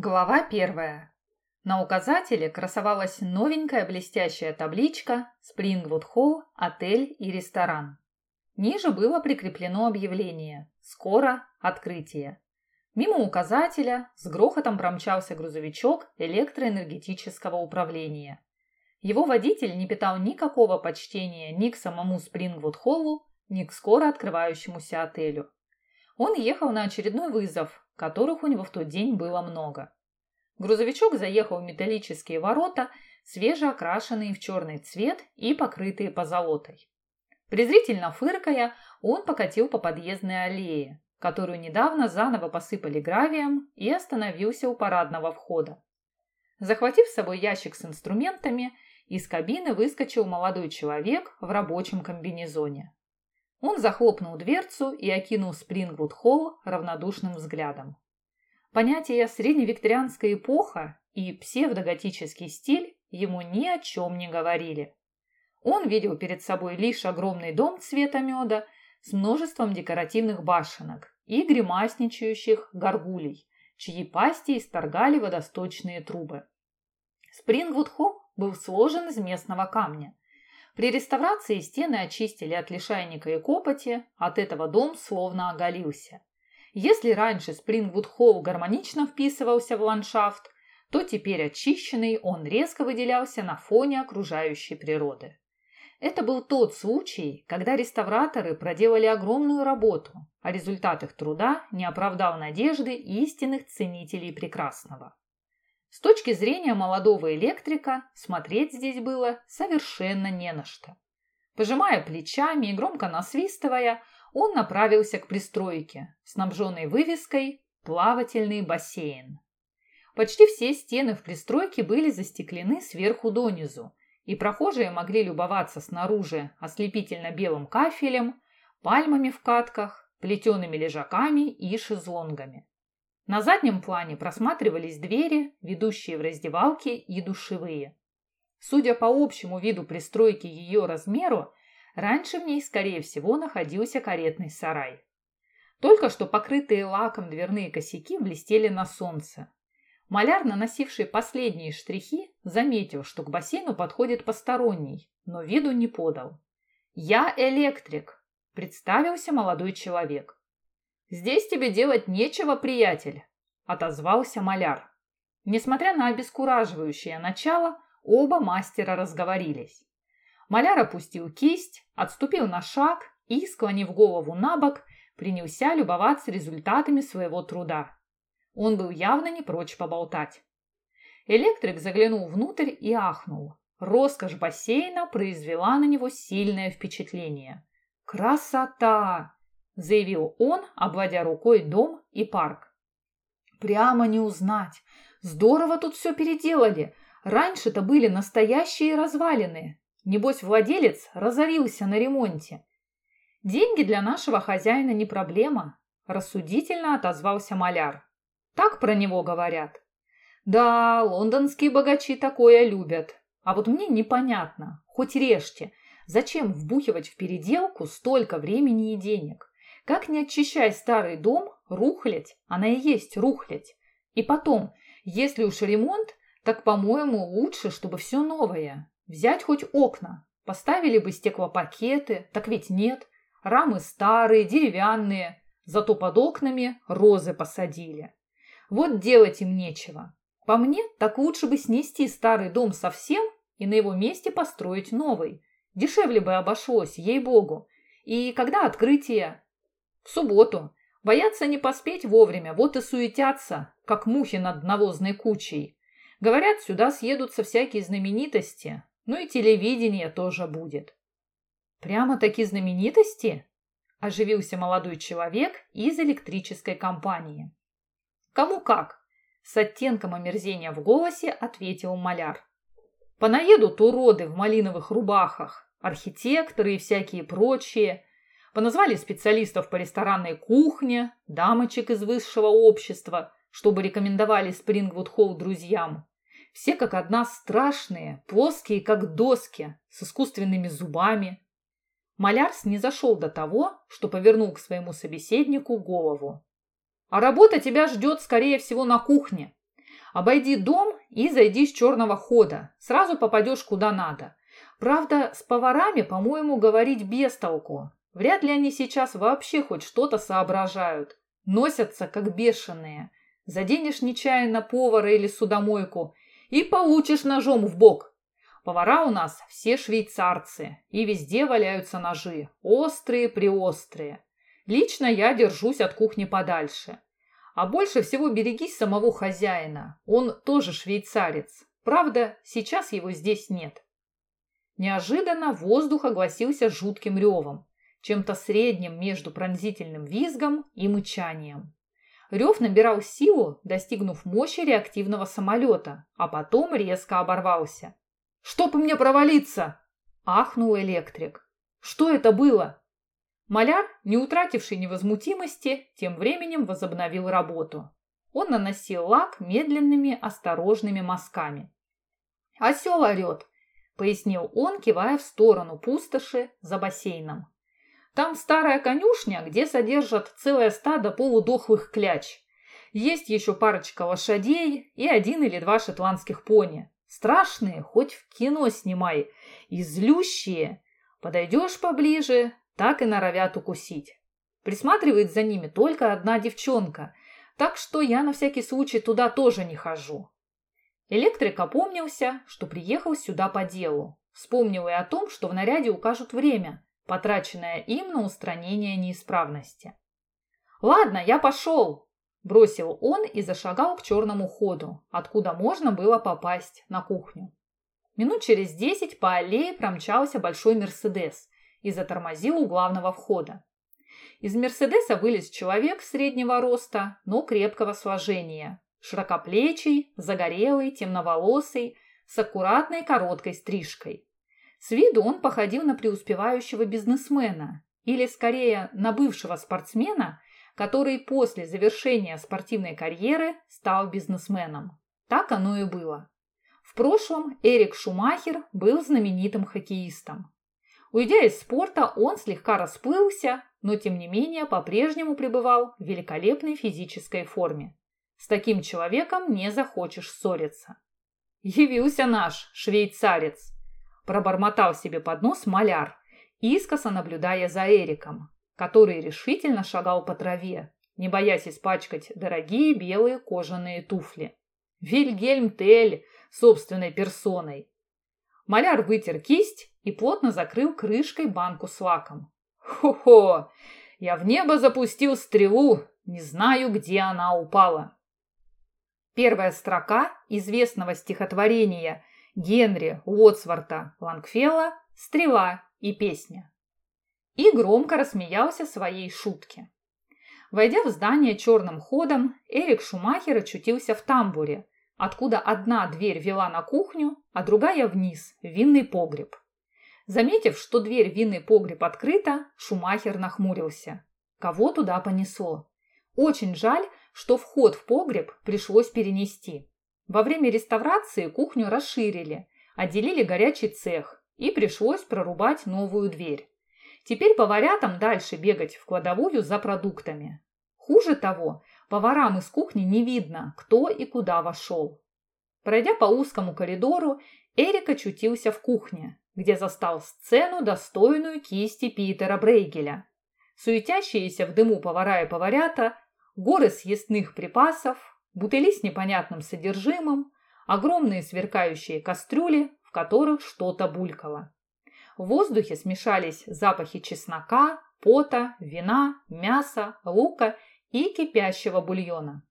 Глава первая. На указателе красовалась новенькая блестящая табличка «Спрингвуд Холл, отель и ресторан». Ниже было прикреплено объявление «Скоро открытие». Мимо указателя с грохотом промчался грузовичок электроэнергетического управления. Его водитель не питал никакого почтения ни к самому Спрингвуд-Холлу, ни к скоро открывающемуся отелю. Он ехал на очередной вызов, которых у него в тот день было много. Грузовичок заехал в металлические ворота, свежеокрашенные в черный цвет и покрытые позолотой. Презрительно фыркая, он покатил по подъездной аллее, которую недавно заново посыпали гравием, и остановился у парадного входа. Захватив с собой ящик с инструментами, из кабины выскочил молодой человек в рабочем комбинезоне. Он захлопнул дверцу и окинул Спрингвуд-холл равнодушным взглядом. Понятия средневикторианская эпоха и псевдоготический стиль ему ни о чем не говорили. Он видел перед собой лишь огромный дом цвета меда с множеством декоративных башенок и гримасничающих горгулей, чьи пасти исторгали водосточные трубы. Спрингвуд-холл был сложен из местного камня, при реставрации стены очистили от лишайника и копоти, от этого дом словно оголился. Если раньше Спрингвуд-холл гармонично вписывался в ландшафт, то теперь очищенный он резко выделялся на фоне окружающей природы. Это был тот случай, когда реставраторы проделали огромную работу, а результат их труда не оправдал надежды истинных ценителей прекрасного. С точки зрения молодого электрика смотреть здесь было совершенно не на что. Пожимая плечами и громко насвистывая, он направился к пристройке, снабженной вывеской «Плавательный бассейн». Почти все стены в пристройке были застеклены сверху донизу, и прохожие могли любоваться снаружи ослепительно-белым кафелем, пальмами в катках, плетеными лежаками и шезлонгами. На заднем плане просматривались двери, ведущие в раздевалки и душевые. Судя по общему виду пристройки и ее размеру, раньше в ней, скорее всего, находился каретный сарай. Только что покрытые лаком дверные косяки блестели на солнце. Маляр, наносивший последние штрихи, заметил, что к бассейну подходит посторонний, но виду не подал. «Я электрик», – представился молодой человек. «Здесь тебе делать нечего, приятель», – отозвался маляр. Несмотря на обескураживающее начало, оба мастера разговорились. Маляр опустил кисть, отступил на шаг и, склонив голову на бок, принялся любоваться результатами своего труда. Он был явно не прочь поболтать. Электрик заглянул внутрь и ахнул. Роскошь бассейна произвела на него сильное впечатление. «Красота!» Заявил он, обводя рукой дом и парк. Прямо не узнать. Здорово тут все переделали. Раньше-то были настоящие развалины. Небось, владелец разорился на ремонте. Деньги для нашего хозяина не проблема, рассудительно отозвался маляр. Так про него говорят. Да, лондонские богачи такое любят. А вот мне непонятно, хоть режьте, зачем вбухивать в переделку столько времени и денег? Как не очищай старый дом, рухлядь, она и есть рухлядь. И потом, если уж ремонт, так, по-моему, лучше, чтобы все новое. Взять хоть окна. Поставили бы стеклопакеты, так ведь нет. Рамы старые, деревянные, зато под окнами розы посадили. Вот делать им нечего. По мне, так лучше бы снести старый дом совсем и на его месте построить новый. Дешевле бы обошлось, ей-богу. И когда открытие? В субботу. Боятся не поспеть вовремя, вот и суетятся, как мухи над навозной кучей. Говорят, сюда съедутся всякие знаменитости, ну и телевидение тоже будет. Прямо-таки знаменитости? Оживился молодой человек из электрической компании. Кому как? С оттенком омерзения в голосе ответил маляр. Понаедут уроды в малиновых рубахах, архитекторы и всякие прочие, Поназвали специалистов по ресторанной кухне, дамочек из высшего общества, чтобы рекомендовали Спрингвуд-холл друзьям. Все как одна страшные, плоские, как доски, с искусственными зубами. Малярс не зашел до того, что повернул к своему собеседнику голову. «А работа тебя ждет, скорее всего, на кухне. Обойди дом и зайди с черного хода. Сразу попадешь куда надо. Правда, с поварами, по-моему, говорить без толку. Вряд ли они сейчас вообще хоть что-то соображают. Носятся, как бешеные. Заденешь нечаянно повара или судомойку и получишь ножом в бок. Повара у нас все швейцарцы, и везде валяются ножи. Острые-приострые. Лично я держусь от кухни подальше. А больше всего берегись самого хозяина. Он тоже швейцарец. Правда, сейчас его здесь нет. Неожиданно воздух огласился жутким ревом, чем-то средним между пронзительным визгом и мычанием. Рев набирал силу, достигнув мощи реактивного самолета, а потом резко оборвался. «Чтоб мне провалиться!» – ахнул электрик. «Что это было?» Маляр, не утративший невозмутимости, тем временем возобновил работу. Он наносил лак медленными, осторожными мазками. «Осел орет!» пояснил он, кивая в сторону пустоши за бассейном. Там старая конюшня, где содержат целое стадо полудохлых кляч. Есть еще парочка лошадей и один или два шотландских пони. Страшные, хоть в кино снимай, и злющие. Подойдешь поближе, так и норовят укусить. Присматривает за ними только одна девчонка, так что я на всякий случай туда тоже не хожу. Электрик опомнился, что приехал сюда по делу. Вспомнил и о том, что в наряде укажут время, потраченное им на устранение неисправности. «Ладно, я пошел!» – бросил он и зашагал к черному ходу, откуда можно было попасть на кухню. Минут через десять по аллее промчался большой «Мерседес» и затормозил у главного входа. Из «Мерседеса» вылез человек среднего роста, но крепкого сложения, Широкоплечий, загорелый, темноволосый, с аккуратной короткой стрижкой. С виду он походил на преуспевающего бизнесмена или, скорее, на бывшего спортсмена, который после завершения спортивной карьеры стал бизнесменом. Так оно и было. В прошлом Эрик Шумахер был знаменитым хоккеистом. Уйдя из спорта, он слегка расплылся, но тем не менее по-прежнему пребывал в великолепной физической форме. С таким человеком не захочешь ссориться. Явился наш швейцарец. Пробормотал себе под нос маляр, искоса наблюдая за Эриком, который решительно шагал по траве, не боясь испачкать дорогие белые кожаные туфли. Вильгельм Тель собственной персоной. Маляр вытер кисть и плотно закрыл крышкой банку с лаком. «Хо-хо! Я в небо запустил стрелу, не знаю, где она упала». Первая строка известного стихотворения Генри Уотсворта Лангфелла «Стрела и песня». И громко рассмеялся своей шутке. Войдя в здание черным ходом, Эрик Шумахер очутился в тамбуре, откуда одна дверь вела на кухню, а другая вниз, в винный погреб. Заметив, что дверь в винный погреб открыта, Шумахер нахмурился. Кого туда понесло? Очень жаль, что вход в погреб пришлось перенести. Во время реставрации кухню расширили, отделили горячий цех и пришлось прорубать новую дверь. Теперь поварятам дальше бегать в кладовую за продуктами. Хуже того, поварам из кухни не видно, кто и куда вошел. Пройдя по узкому коридору, Эрик очутился в кухне, где застал сцену, достойную кисти Питера Брейгеля. Суетящиеся в дыму повара и поварята горы съестных припасов, бутыли с непонятным содержимым, огромные сверкающие кастрюли, в которых что-то булькало. В воздухе смешались запахи чеснока, пота, вина, мяса, лука и кипящего бульона.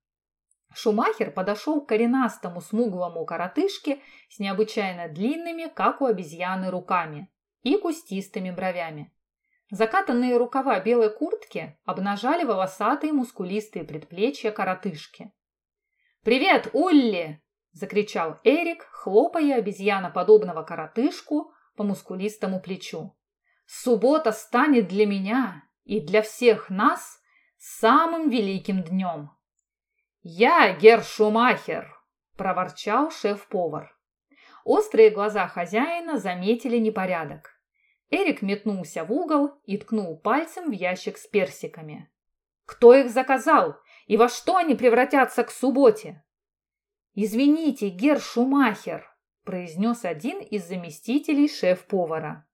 Шумахер подошел к коренастому смуглому коротышке с необычайно длинными, как у обезьяны, руками и кустистыми бровями. Закатанные рукава белой куртки обнажали волосатые мускулистые предплечья коротышки. «Привет, Улли!» – закричал Эрик, хлопая обезьяноподобного коротышку по мускулистому плечу. «Суббота станет для меня и для всех нас самым великим днем!» «Я Гершумахер!» – проворчал шеф-повар. Острые глаза хозяина заметили непорядок. Эрик метнулся в угол и ткнул пальцем в ящик с персиками. «Кто их заказал? И во что они превратятся к субботе?» «Извините, Гер Шумахер», – произнес один из заместителей шеф-повара.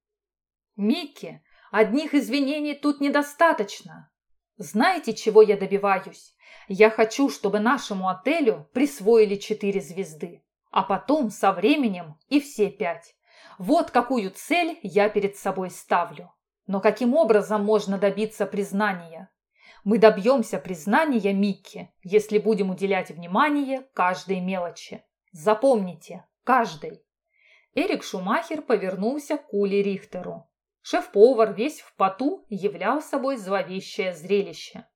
«Микки, одних извинений тут недостаточно. Знаете, чего я добиваюсь? Я хочу, чтобы нашему отелю присвоили четыре звезды, а потом со временем и все пять. Вот какую цель я перед собой ставлю. Но каким образом можно добиться признания? Мы добьемся признания Микки, если будем уделять внимание каждой мелочи. Запомните, каждой. Эрик Шумахер повернулся к Уле Рихтеру. Шеф-повар весь в поту являл собой зловещее зрелище.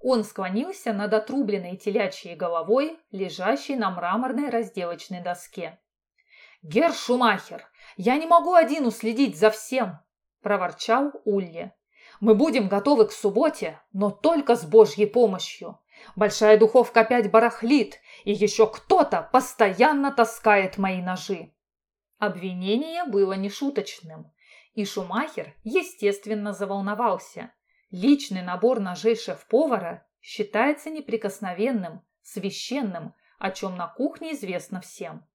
Он склонился над отрубленной телячьей головой, лежащей на мраморной разделочной доске. «Герр Шумахер, я не могу один уследить за всем!» – проворчал Улли. Мы будем готовы к субботе, но только с Божьей помощью. Большая духовка опять барахлит, и еще кто-то постоянно таскает мои ножи. Обвинение было нешуточным, и Шумахер, естественно, заволновался. Личный набор ножей шеф-повара считается неприкосновенным, священным, о чем на кухне известно всем.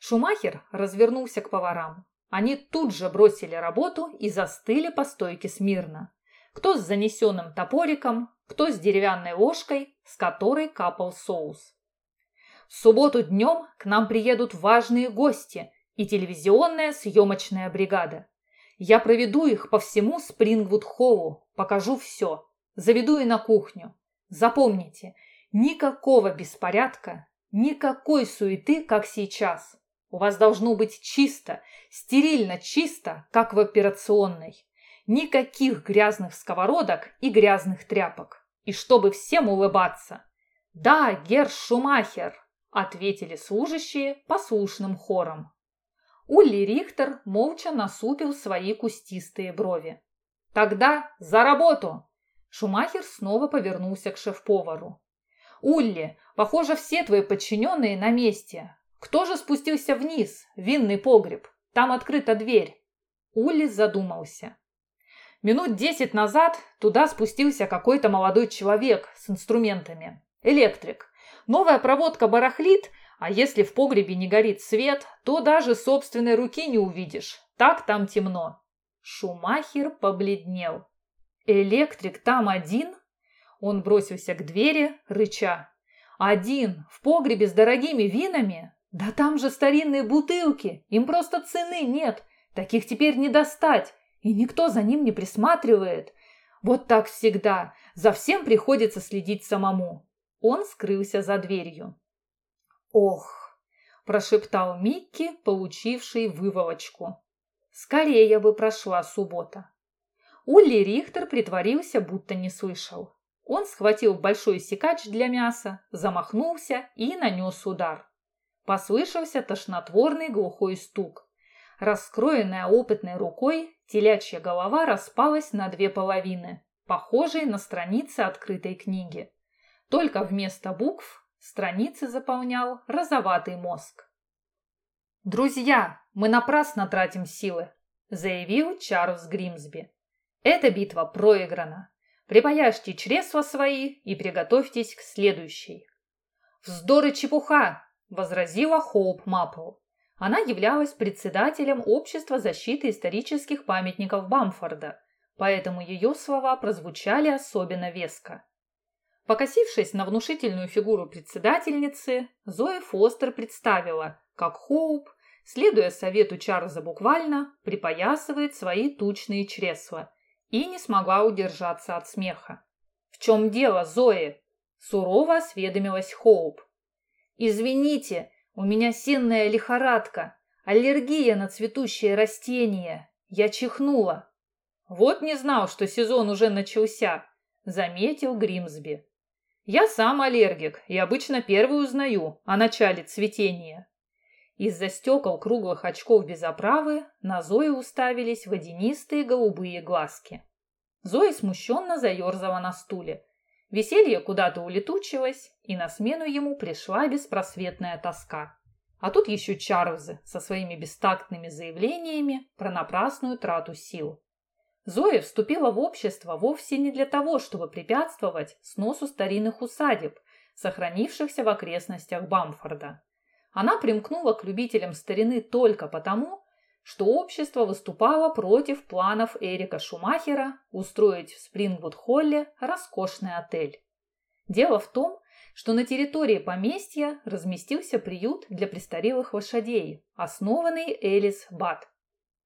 Шумахер развернулся к поварам. Они тут же бросили работу и застыли по стойке смирно кто с занесенным топориком, кто с деревянной ложкой, с которой капал соус. В субботу днем к нам приедут важные гости и телевизионная съемочная бригада. Я проведу их по всему Спрингвуд-холлу, покажу все, заведу и на кухню. Запомните, никакого беспорядка, никакой суеты, как сейчас. У вас должно быть чисто, стерильно чисто, как в операционной. Никаких грязных сковородок и грязных тряпок. И чтобы всем улыбаться. «Да, Герр Шумахер», – ответили служащие послушным хором. Улли Рихтер молча насупил свои кустистые брови. «Тогда за работу!» Шумахер снова повернулся к шеф-повару. «Улли, похоже, все твои подчиненные на месте. Кто же спустился вниз, винный погреб? Там открыта дверь». Улли задумался. Минут десять назад туда спустился какой-то молодой человек с инструментами. Электрик. Новая проводка барахлит, а если в погребе не горит свет, то даже собственной руки не увидишь. Так там темно. Шумахер побледнел. Электрик там один? Он бросился к двери, рыча. Один, в погребе с дорогими винами? Да там же старинные бутылки, им просто цены нет. Таких теперь не достать и никто за ним не присматривает. Вот так всегда, за всем приходится следить самому. Он скрылся за дверью. «Ох!» – прошептал Микки, получивший выволочку. «Скорее бы прошла суббота». Улли Рихтер притворился, будто не слышал. Он схватил большой секач для мяса, замахнулся и нанес удар. Послышался тошнотворный глухой стук. Раскроенная опытной рукой, телячья голова распалась на две половины, похожие на страницы открытой книги. Только вместо букв страницы заполнял розоватый мозг. «Друзья, мы напрасно тратим силы», – заявил Чарльз Гримсби. «Эта битва проиграна. Припаяшьте чресла свои и приготовьтесь к следующей». «Вздор и чепуха!» – возразила Хоуп Маппл. Она являлась председателем Общества защиты исторических памятников Бамфорда, поэтому ее слова прозвучали особенно веско. Покосившись на внушительную фигуру председательницы, Зоя Фостер представила, как Хоуп, следуя совету Чарльза буквально, припоясывает свои тучные чресла и не смогла удержаться от смеха. «В чем дело, Зои?» – сурово осведомилась Хоуп. «Извините, у меня синная лихорадка, аллергия на цветущие растения. Я чихнула. Вот не знал, что сезон уже начался, заметил Гримсби. Я сам аллергик и обычно первый узнаю о начале цветения. Из-за стекол круглых очков без оправы на Зою уставились водянистые голубые глазки. Зоя смущенно заерзала на стуле. Веселье куда-то улетучилось, и на смену ему пришла беспросветная тоска. А тут еще Чарльзы со своими бестактными заявлениями про напрасную трату сил. Зоя вступила в общество вовсе не для того, чтобы препятствовать сносу старинных усадеб, сохранившихся в окрестностях Бамфорда. Она примкнула к любителям старины только потому, что общество выступало против планов Эрика Шумахера устроить в Спрингвуд-Холле роскошный отель. Дело в том, что на территории поместья разместился приют для престарелых лошадей, основанный Элис Бат.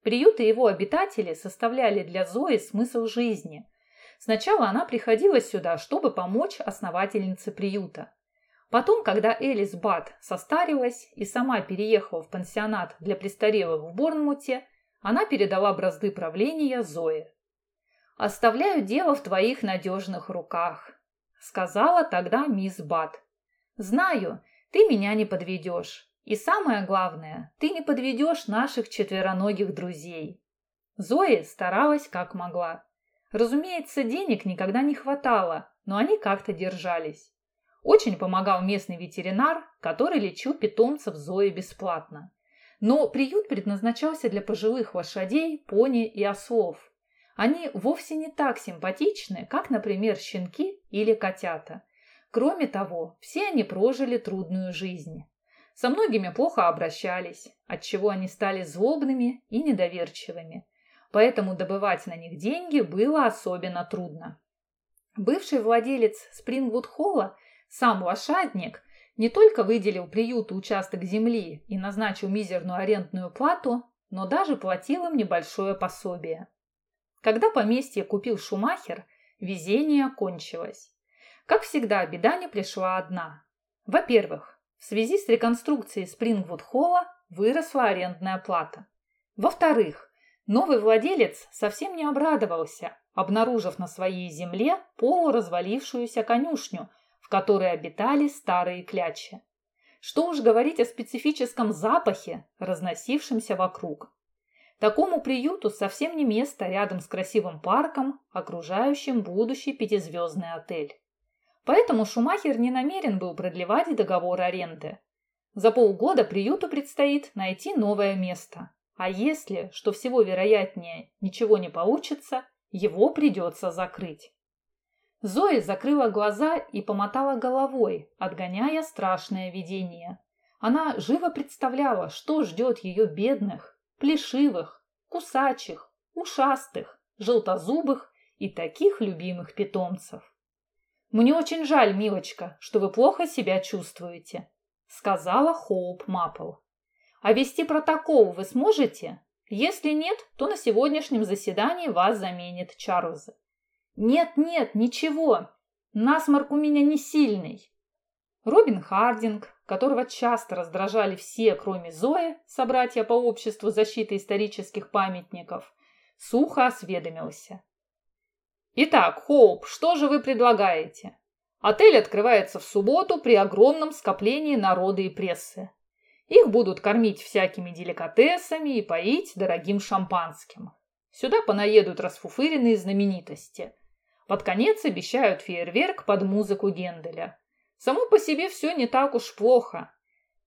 Приют и его обитатели составляли для Зои смысл жизни. Сначала она приходила сюда, чтобы помочь основательнице приюта. Потом, когда Элис Бат состарилась и сама переехала в пансионат для престарелых в Борнмуте, она передала бразды правления Зое. «Оставляю дело в твоих надежных руках», — сказала тогда мисс Бат. «Знаю, ты меня не подведешь. И самое главное, ты не подведешь наших четвероногих друзей». Зоя старалась как могла. Разумеется, денег никогда не хватало, но они как-то держались. Очень помогал местный ветеринар, который лечил питомцев Зои бесплатно. Но приют предназначался для пожилых лошадей, пони и ослов. Они вовсе не так симпатичны, как, например, щенки или котята. Кроме того, все они прожили трудную жизнь. Со многими плохо обращались, отчего они стали злобными и недоверчивыми. Поэтому добывать на них деньги было особенно трудно. Бывший владелец Спрингвуд-Холла сам лошадник не только выделил приюту участок земли и назначил мизерную арендную плату, но даже платил им небольшое пособие. Когда поместье купил Шумахер, везение кончилось. Как всегда, беда не пришла одна. Во-первых, в связи с реконструкцией Спрингвуд-холла выросла арендная плата. Во-вторых, новый владелец совсем не обрадовался, обнаружив на своей земле полуразвалившуюся конюшню в которой обитали старые клячи. Что уж говорить о специфическом запахе, разносившемся вокруг. Такому приюту совсем не место рядом с красивым парком, окружающим будущий пятизвездный отель. Поэтому Шумахер не намерен был продлевать договор аренды. За полгода приюту предстоит найти новое место. А если, что всего вероятнее, ничего не получится, его придется закрыть. Зоя закрыла глаза и помотала головой, отгоняя страшное видение. Она живо представляла, что ждет ее бедных, плешивых, кусачих, ушастых, желтозубых и таких любимых питомцев. «Мне очень жаль, милочка, что вы плохо себя чувствуете», сказала Хоуп Маппл. «А вести протокол вы сможете? Если нет, то на сегодняшнем заседании вас заменит Чарльз. «Нет-нет, ничего. Насморк у меня не сильный». Робин Хардинг, которого часто раздражали все, кроме Зои, собратья по обществу защиты исторических памятников, сухо осведомился. «Итак, Хоуп, что же вы предлагаете? Отель открывается в субботу при огромном скоплении народа и прессы. Их будут кормить всякими деликатесами и поить дорогим шампанским. Сюда понаедут расфуфыренные знаменитости – под конец обещают фейерверк под музыку Генделя. Само по себе все не так уж плохо.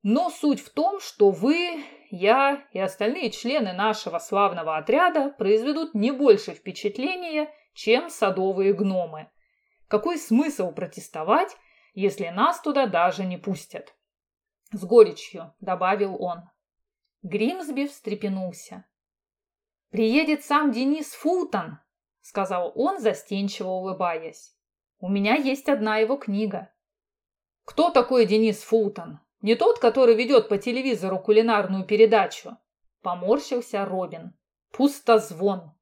Но суть в том, что вы, я и остальные члены нашего славного отряда произведут не больше впечатления, чем садовые гномы. Какой смысл протестовать, если нас туда даже не пустят? С горечью добавил он. Гримсби встрепенулся. «Приедет сам Денис Фултон», — сказал он, застенчиво улыбаясь. «У меня есть одна его книга». «Кто такой Денис Фултон? Не тот, который ведет по телевизору кулинарную передачу?» Поморщился Робин. Пустозвон.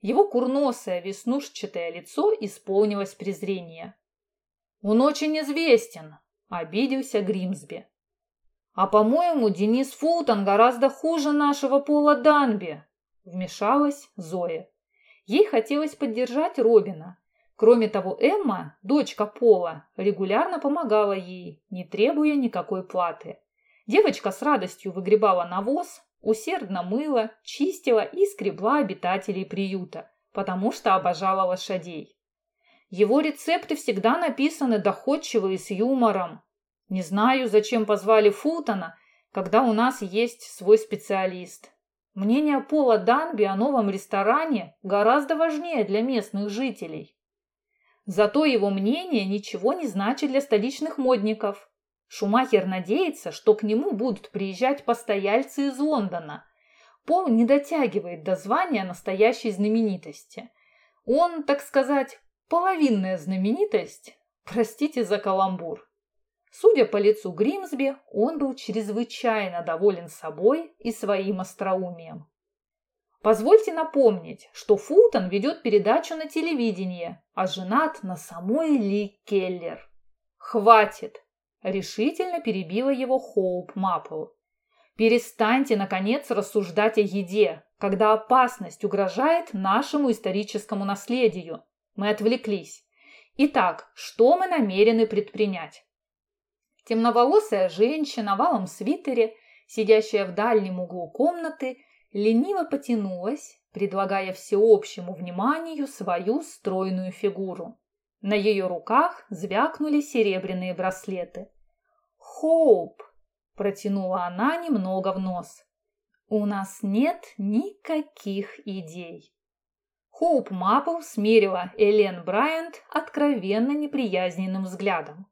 Его курносое веснушчатое лицо исполнилось презрения. «Он очень известен», — обиделся Гримсби. «А, по-моему, Денис Фултон гораздо хуже нашего Пола Данби», — вмешалась Зоя. Ей хотелось поддержать Робина. Кроме того, Эмма, дочка Пола, регулярно помогала ей, не требуя никакой платы. Девочка с радостью выгребала навоз, усердно мыла, чистила и скребла обитателей приюта, потому что обожала лошадей. Его рецепты всегда написаны доходчиво и с юмором. Не знаю, зачем позвали Фултона, когда у нас есть свой специалист. Мнение Пола Данби о новом ресторане гораздо важнее для местных жителей. Зато его мнение ничего не значит для столичных модников, Шумахер надеется, что к нему будут приезжать постояльцы из Лондона. Пол не дотягивает до звания настоящей знаменитости. Он, так сказать, половинная знаменитость. Простите за каламбур. Судя по лицу Гримсби, он был чрезвычайно доволен собой и своим остроумием. Позвольте напомнить, что Фултон ведет передачу на телевидении, а женат на самой Ли Келлер. Хватит! Решительно перебила его Хоуп Маппл. Перестаньте, наконец, рассуждать о еде, когда опасность угрожает нашему историческому наследию. Мы отвлеклись. Итак, что мы намерены предпринять? Темноволосая женщина в алом свитере, сидящая в дальнем углу комнаты, лениво потянулась, предлагая всеобщему вниманию свою стройную фигуру. На ее руках звякнули серебряные браслеты. «Хоуп!» – протянула она немного в нос. «У нас нет никаких идей». Хоуп Маппл смерила Элен Брайант откровенно неприязненным взглядом.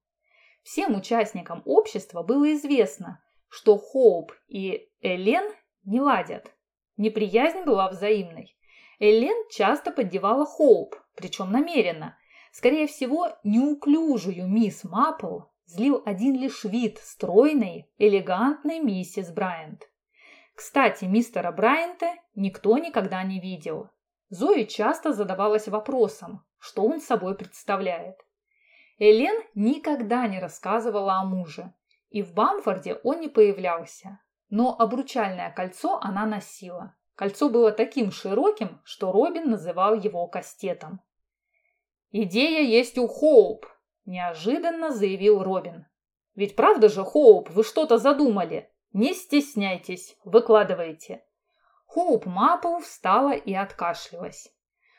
Всем участникам общества было известно, что Хоуп и Элен не ладят. Неприязнь была взаимной. Элен часто поддевала Хоуп, причем намеренно. Скорее всего, неуклюжую мисс Маппл злил один лишь вид стройной, элегантной миссис Брайант. Кстати, мистера Брайанта никто никогда не видел. Зои часто задавалась вопросом, что он собой представляет. Элен никогда не рассказывала о муже, и в Бамфорде он не появлялся, но обручальное кольцо она носила. Кольцо было таким широким, что Робин называл его кастетом. «Идея есть у Хоуп», – неожиданно заявил Робин. «Ведь правда же, Хоуп, вы что-то задумали? Не стесняйтесь, выкладывайте». Хоуп Маппл встала и откашлялась.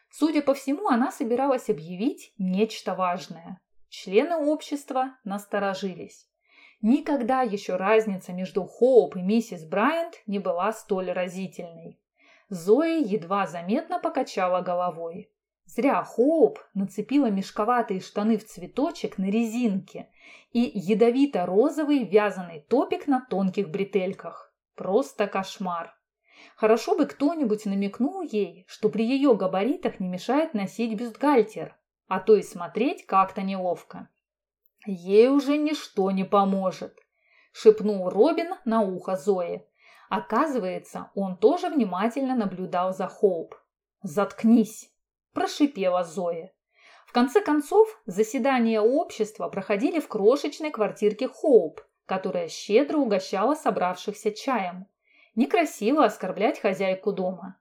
Судя по всему, она собиралась объявить нечто важное. Члены общества насторожились. Никогда еще разница между Хоуп и миссис Брайант не была столь разительной. Зоя едва заметно покачала головой. Зря Хоуп нацепила мешковатые штаны в цветочек на резинке и ядовито-розовый вязаный топик на тонких бретельках. Просто кошмар. Хорошо бы кто-нибудь намекнул ей, что при ее габаритах не мешает носить бюстгальтер, а то и смотреть как-то неловко. «Ей уже ничто не поможет», – шепнул Робин на ухо Зои. Оказывается, он тоже внимательно наблюдал за Хоуп. «Заткнись!» – прошипела Зоя. В конце концов, заседания общества проходили в крошечной квартирке Хоуп, которая щедро угощала собравшихся чаем. Некрасиво оскорблять хозяйку дома.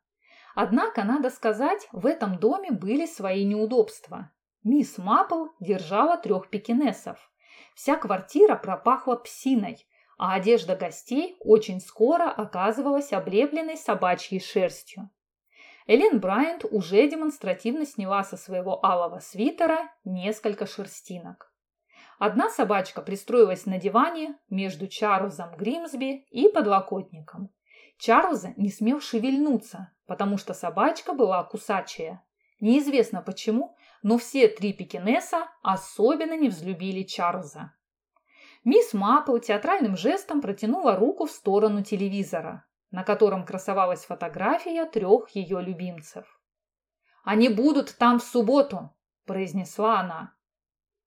Однако, надо сказать, в этом доме были свои неудобства. Мисс Маппл держала трех пекинесов. Вся квартира пропахла псиной, а одежда гостей очень скоро оказывалась облепленной собачьей шерстью. Элен Брайант уже демонстративно сняла со своего алого свитера несколько шерстинок. Одна собачка пристроилась на диване между Чарльзом Гримсби и подлокотником. Чарльза не смел шевельнуться, потому что собачка была кусачая. Неизвестно почему, но все три пекинеса особенно не взлюбили Чарльза. Мисс Маппл театральным жестом протянула руку в сторону телевизора, на котором красовалась фотография трех ее любимцев. «Они будут там в субботу», – произнесла она.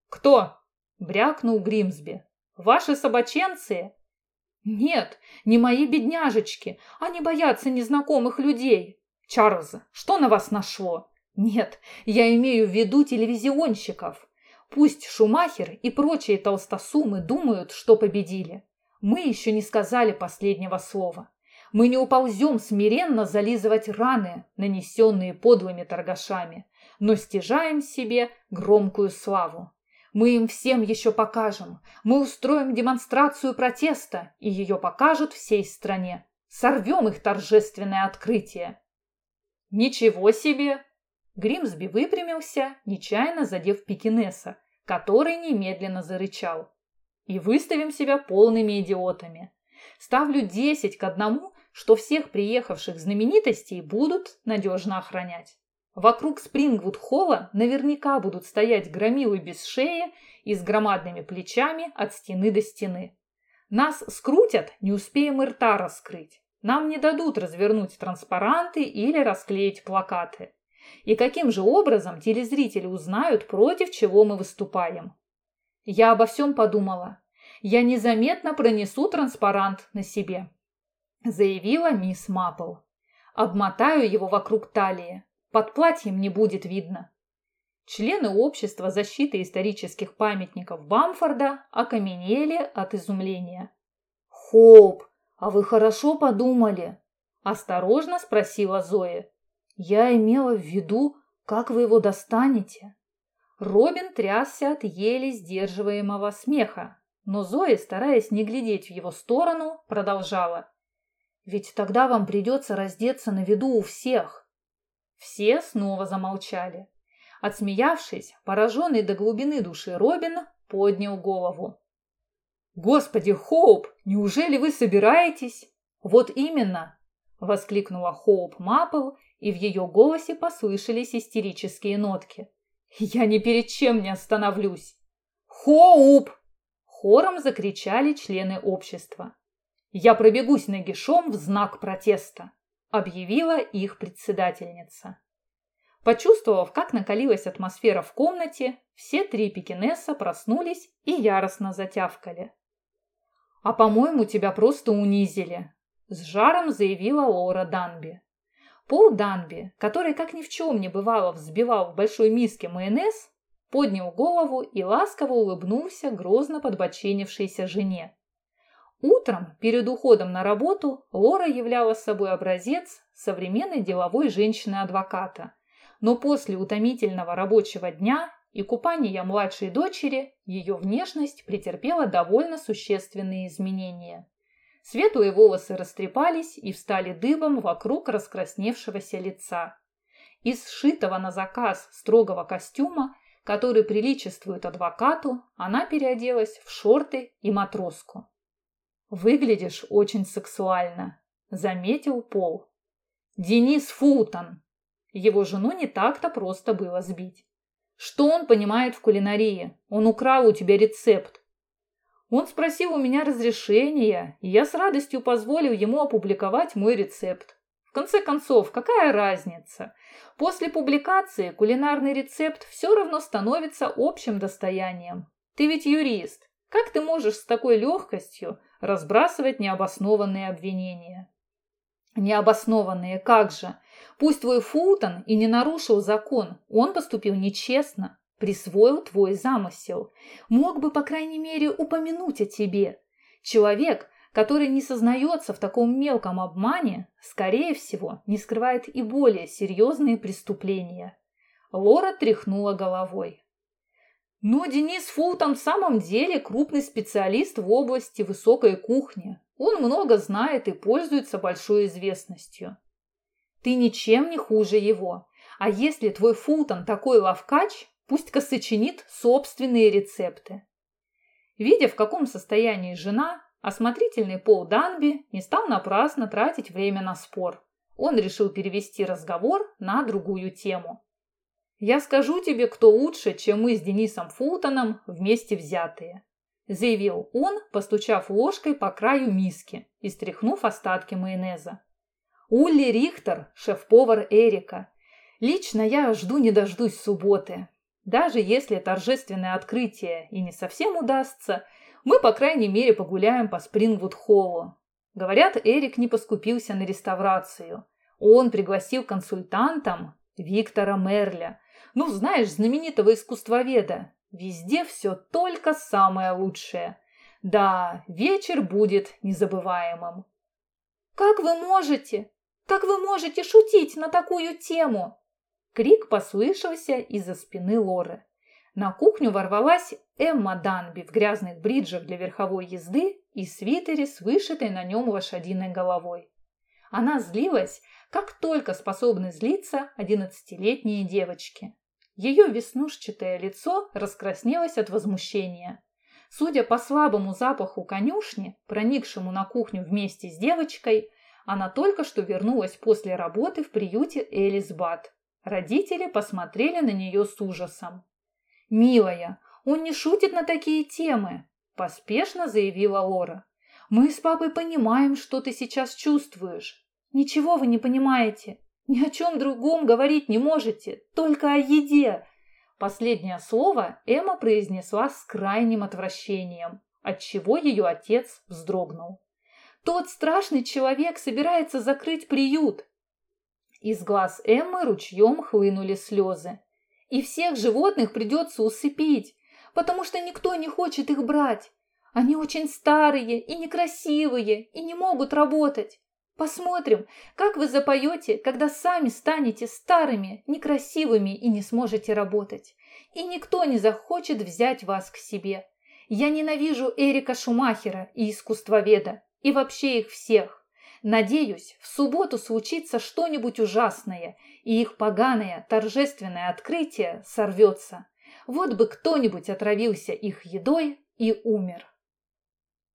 «Кто?» – брякнул Гримсби. «Ваши собаченцы?» «Нет, не мои бедняжечки. Они боятся незнакомых людей. Чарльз, что на вас нашло? Нет, я имею в виду телевизионщиков. Пусть Шумахер и прочие толстосумы думают, что победили. Мы еще не сказали последнего слова. Мы не уползем смиренно зализывать раны, нанесенные подлыми торгашами, но стяжаем себе громкую славу. Мы им всем еще покажем. Мы устроим демонстрацию протеста, и ее покажут всей стране. Сорвем их торжественное открытие. Ничего себе! Гримсби выпрямился, нечаянно задев пекинеса, который немедленно зарычал. И выставим себя полными идиотами. Ставлю десять к одному, что всех приехавших знаменитостей будут надежно охранять. Вокруг Спрингвуд-холла наверняка будут стоять громилы без шеи и с громадными плечами от стены до стены. Нас скрутят, не успеем и рта раскрыть. Нам не дадут развернуть транспаранты или расклеить плакаты. И каким же образом телезрители узнают, против чего мы выступаем? Я обо всем подумала. Я незаметно пронесу транспарант на себе, заявила мисс Маппл. Обмотаю его вокруг талии. Под платьем не будет видно. Члены общества защиты исторических памятников Бамфорда окаменели от изумления. «Хоуп, а вы хорошо подумали?» – осторожно спросила Зоя. «Я имела в виду, как вы его достанете?» Робин трясся от еле сдерживаемого смеха, но Зоя, стараясь не глядеть в его сторону, продолжала. «Ведь тогда вам придется раздеться на виду у всех». Все снова замолчали. Отсмеявшись, пораженный до глубины души Робин поднял голову. «Господи, Хоуп, неужели вы собираетесь?» «Вот именно!» – воскликнула Хоуп Маппл, и в ее голосе послышались истерические нотки. «Я ни перед чем не остановлюсь!» «Хоуп!» – хором закричали члены общества. «Я пробегусь нагишом в знак протеста», – объявила их председательница. Почувствовав, как накалилась атмосфера в комнате, все три пекинеса проснулись и яростно затявкали. «А, по-моему, тебя просто унизили», – с жаром заявила Лора Данби. Пол Данби, который как ни в чем не бывало взбивал в большой миске майонез, поднял голову и ласково улыбнулся грозно подбоченившейся жене. Утром, перед уходом на работу, Лора являла собой образец современной деловой женщины-адвоката. Но после утомительного рабочего дня и купания младшей дочери ее внешность претерпела довольно существенные изменения. Светлые волосы растрепались и встали дыбом вокруг раскрасневшегося лица. Из сшитого на заказ строгого костюма, который приличествует адвокату, она переоделась в шорты и матроску. «Выглядишь очень сексуально», – заметил Пол. «Денис Фултон». Его жену не так-то просто было сбить. Что он понимает в кулинарии? Он украл у тебя рецепт. Он спросил у меня разрешения, и я с радостью позволил ему опубликовать мой рецепт. В конце концов, какая разница? После публикации кулинарный рецепт все равно становится общим достоянием. Ты ведь юрист. Как ты можешь с такой легкостью разбрасывать необоснованные обвинения? Необоснованные, как же? Пусть твой Фултон и не нарушил закон, он поступил нечестно, присвоил твой замысел. Мог бы, по крайней мере, упомянуть о тебе. Человек, который не сознается в таком мелком обмане, скорее всего, не скрывает и более серьезные преступления. Лора тряхнула головой. Но Денис Фултон в самом деле крупный специалист в области высокой кухни. Он много знает и пользуется большой известностью. Ты ничем не хуже его. А если твой Фултон такой ловкач, пусть-ка сочинит собственные рецепты. Видя, в каком состоянии жена, осмотрительный Пол Данби не стал напрасно тратить время на спор. Он решил перевести разговор на другую тему. «Я скажу тебе, кто лучше, чем мы с Денисом Фултоном вместе взятые», заявил он, постучав ложкой по краю миски и стряхнув остатки майонеза. Улли Рихтер, шеф-повар Эрика. Лично я жду не дождусь субботы. Даже если торжественное открытие и не совсем удастся, мы, по крайней мере, погуляем по Спрингвуд-холлу. Говорят, Эрик не поскупился на реставрацию. Он пригласил консультантом Виктора Мерля. Ну, знаешь, знаменитого искусствоведа. Везде все только самое лучшее. Да, вечер будет незабываемым. «Как вы можете?» Как вы можете шутить на такую тему?» Крик послышался из-за спины Лоры. На кухню ворвалась Эмма Данби в грязных бриджах для верховой езды и свитере с вышитой на нем лошадиной головой. Она злилась, как только способны злиться одиннадцатилетние девочки. Ее веснушчатое лицо раскраснелось от возмущения. Судя по слабому запаху конюшни, проникшему на кухню вместе с девочкой, она только что вернулась после работы в приюте Элисбат. Родители посмотрели на нее с ужасом. «Милая, он не шутит на такие темы», – поспешно заявила Лора. «Мы с папой понимаем, что ты сейчас чувствуешь. Ничего вы не понимаете. Ни о чем другом говорить не можете, только о еде». Последнее слово Эмма произнесла с крайним отвращением, отчего ее отец вздрогнул. «Тот страшный человек собирается закрыть приют, из глаз Эммы ручьем хлынули слезы. И всех животных придется усыпить, потому что никто не хочет их брать. Они очень старые и некрасивые, и не могут работать. Посмотрим, как вы запоете, когда сами станете старыми, некрасивыми и не сможете работать. И никто не захочет взять вас к себе. Я ненавижу Эрика Шумахера и искусствоведа, и вообще их всех. Надеюсь, в субботу случится что-нибудь ужасное, и их поганое торжественное открытие сорвется. Вот бы кто-нибудь отравился их едой и умер.